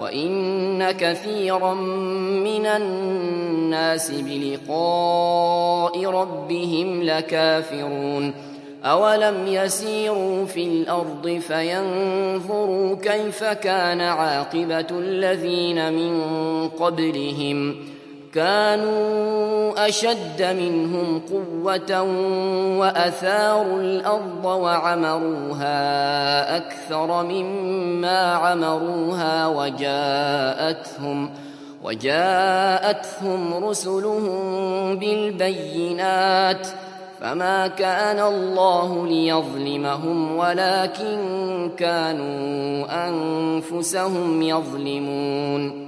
وإن كثيرا من الناس بلقاء ربهم لكافرون أولم يسيروا في الأرض فينظروا كيف كان عاقبة الذين من قبلهم كانوا أشد منهم قوة وأثاروا الأرض وعمروها أكثر مما عمروها وجاءتهم وجاءتهم رسلهم بالبينات فما كان الله ليظلمهم ولكن كانوا أنفسهم يظلمون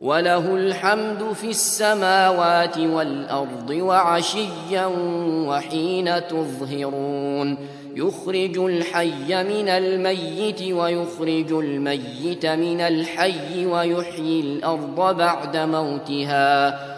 وله الحمد في السماوات والأرض وعشيا وحين تظهرون. يخرج الحي من الميت ويخرج الميت من الحي ويحيي الأرض بعد موتها.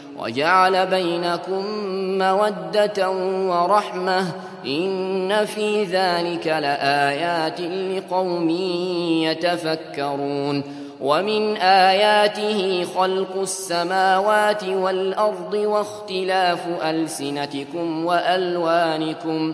وجعل بينكم مودة ورحمة إن في ذلك لآيات لقوم يتفكرون ومن آياته خلق السماوات والأرض واختلاف ألسنتكم وألوانكم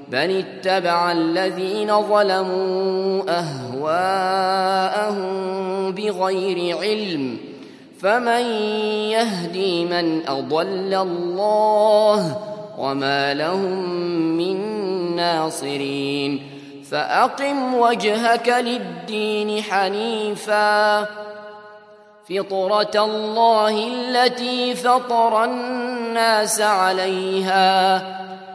بل اتبع الذين ظلموا أهواءهم بغير علم فمن يهدي من أضل الله وما لهم من ناصرين فأقم وجهك للدين حنيفا فطرة الله التي فطر الناس عليها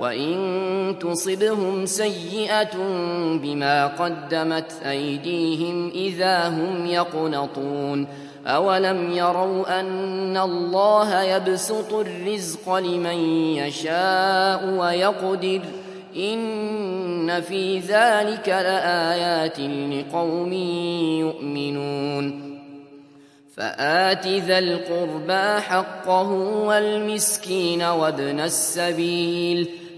وإن تصبهم سيئة بما قدمت أيديهم إذا هم يقنطون أولم يروا أن الله يبسط الرزق لمن يشاء ويقدر إن في ذلك لآيات لقوم يؤمنون فآت ذا القربى حقه والمسكين وابن السبيل